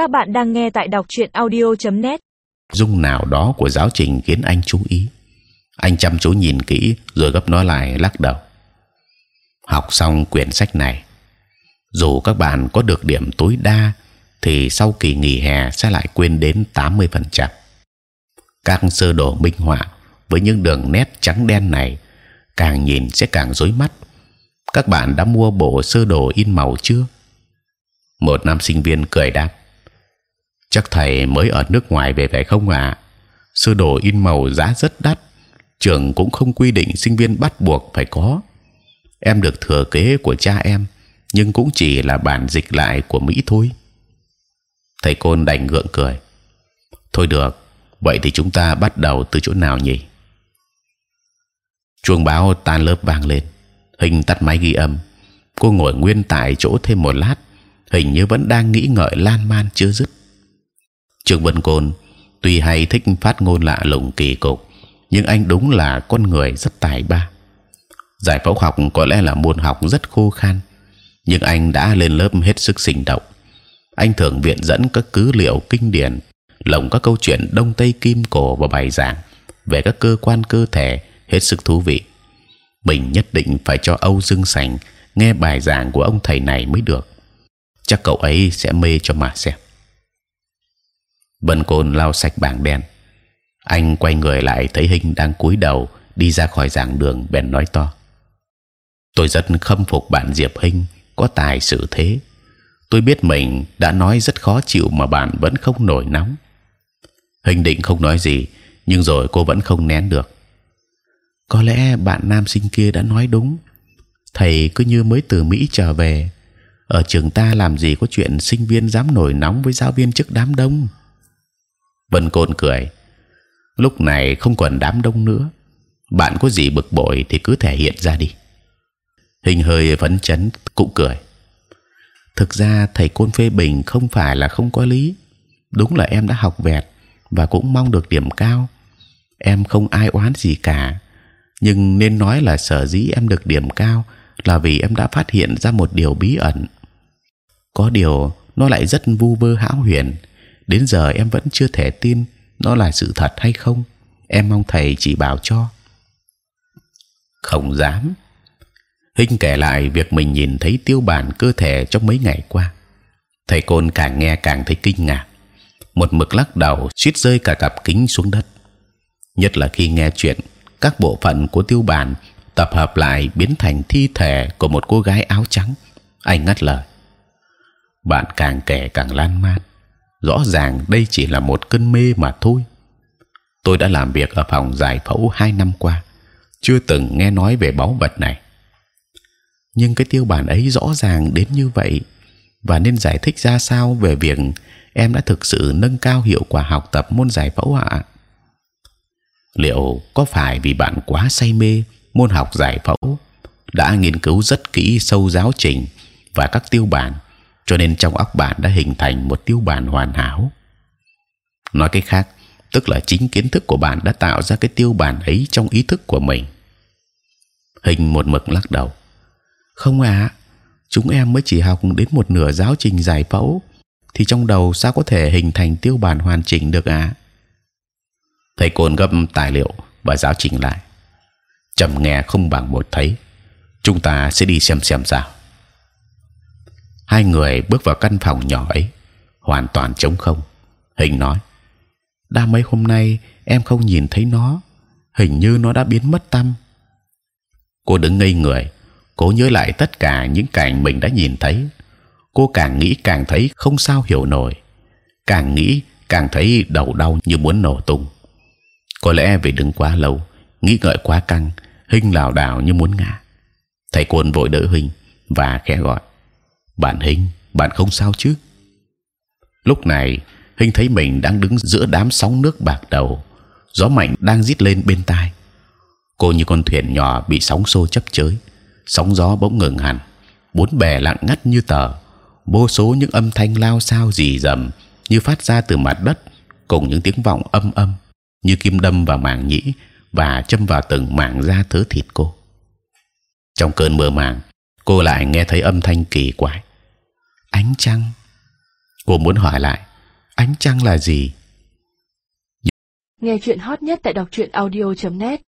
Các bạn đang nghe tại đọc truyện audio.net. dung nào đó của giáo trình khiến anh chú ý. Anh chăm chú nhìn kỹ rồi gấp nó lại lắc đầu. Học xong quyển sách này, dù các bạn có được điểm tối đa, thì sau kỳ nghỉ hè sẽ lại quên đến 80%. Các sơ đồ minh họa với những đường nét trắng đen này càng nhìn sẽ càng rối mắt. Các bạn đã mua bộ sơ đồ in màu chưa? Một nam sinh viên cười đáp: chắc thầy mới ở nước ngoài về phải không ạ? À? Sơ đồ in màu giá rất đắt, trường cũng không quy định sinh viên bắt buộc phải có. Em được thừa kế của cha em, nhưng cũng chỉ là bản dịch lại của Mỹ thôi. Thầy côn đành gượng cười. Thôi được, vậy thì chúng ta bắt đầu từ chỗ nào nhỉ? chuông báo tan lớp vang lên hình tắt máy ghi âm cô ngồi nguyên tại chỗ thêm một lát hình như vẫn đang nghĩ ngợi lan man chưa dứt trường vân côn tuy hay thích phát ngôn lạ lùng kỳ cục, nhưng anh đúng là con người rất tài ba giải phẫu học có lẽ là môn học rất khô khan, nhưng anh đã lên lớp hết sức sinh động anh thường viện dẫn các cứ liệu kinh điển, lồng các câu chuyện đông tây kim cổ và bài giảng về các cơ quan cơ thể hết sức thú vị. Mình nhất định phải cho Âu Dương Sành nghe bài giảng của ông thầy này mới được. Chắc cậu ấy sẽ mê cho mà xem. Vân Côn lau sạch bảng đen. Anh quay người lại thấy Hình đang cúi đầu đi ra khỏi giảng đường, bèn nói to: Tôi rất khâm phục bạn Diệp Hình có tài xử thế. Tôi biết mình đã nói rất khó chịu mà bạn vẫn không nổi nóng. Hình định không nói gì, nhưng rồi cô vẫn không nén được có lẽ bạn nam sinh kia đã nói đúng thầy cứ như mới từ mỹ trở về ở trường ta làm gì có chuyện sinh viên dám nổi nóng với giáo viên trước đám đông vân côn cười. Lúc này không còn đám đông nữa. Bạn có gì bực bội thì cứ thể hiện ra đi. Hình hơi phấn chấn cũng cười. Thực ra thầy côn phê bình không phải là không có lý. Đúng là em đã học vẹt và cũng mong được điểm cao. Em không ai oán gì cả. Nhưng nên nói là sở dĩ em được điểm cao là vì em đã phát hiện ra một điều bí ẩn. Có điều, nó lại rất vu vơ hão huyền. Đến giờ em vẫn chưa thể tin nó là sự thật hay không. Em mong thầy chỉ bảo cho. Không dám. Hinh kể lại việc mình nhìn thấy tiêu bản cơ thể trong mấy ngày qua. Thầy côn càng nghe càng thấy kinh ngạc. Một mực lắc đầu, suýt rơi cả cặp kính xuống đất. Nhất là khi nghe chuyện các bộ phận của tiêu bản tập hợp lại biến thành thi thể của một cô gái áo trắng. Anh ngắt lời. Bạn càng kể càng lan man. Rõ ràng đây chỉ là một cơn mê mà thôi. Tôi đã làm việc ở phòng giải phẫu hai năm qua, chưa từng nghe nói về báu vật này. Nhưng cái tiêu bản ấy rõ ràng đến như vậy, và nên giải thích ra sao về việc em đã thực sự nâng cao hiệu quả học tập môn giải phẫu ạ? liệu có phải vì bạn quá say mê môn học giải phẫu đã nghiên cứu rất kỹ sâu giáo trình và các tiêu bản cho nên trong óc bạn đã hình thành một tiêu bản hoàn hảo. Nói cách khác tức là chính kiến thức của bạn đã tạo ra cái tiêu bản ấy trong ý thức của mình. Hình một mực lắc đầu. Không ạ à, chúng em mới chỉ học đến một nửa giáo trình giải phẫu thì trong đầu sao có thể hình thành tiêu bản hoàn chỉnh được ạ? À? thầy côn gấp tài liệu và giáo trình lại. Trầm nghe không bằng một thấy. Chúng ta sẽ đi xem xem sao hai người bước vào căn phòng nhỏ ấy, hoàn toàn trống không. Hình nói đã mấy hôm nay em không nhìn thấy nó, hình như nó đã biến mất tâm cô đứng ngây người, cố nhớ lại tất cả những cảnh mình đã nhìn thấy. Cô càng nghĩ càng thấy không sao hiểu nổi, càng nghĩ càng thấy đầu đau như muốn nổ tung. Có lẽ vì đứng quá lâu, nghĩ ngợi quá căng, hình lảo đảo như muốn ngã. Thầy côn vội đỡ hình và khẽ gọi bạn hình bạn không sao chứ? Lúc này hình thấy mình đang đứng giữa đám sóng nước bạc đầu. Gió mạnh đang rít lên bên tai. Cô như con thuyền nhỏ bị sóng xô chấp chới. Sóng gió bỗng ngừng hẳn. Bốn bề lặng ngắt như tờ. Vô số những âm thanh lao sao rì rầm như phát ra từ mặt đất cùng những tiếng vọng âm âm như kim đâm vào màng nhĩ và châm vào từng mảng da thớ thịt cô. Trong cơn mơ màng, cô lại nghe thấy âm thanh kỳ quái. Ánh trăng. Cô muốn hỏi lại, ánh trăng là gì Nghe chuyện hot nhất tại đọc truyện audio.net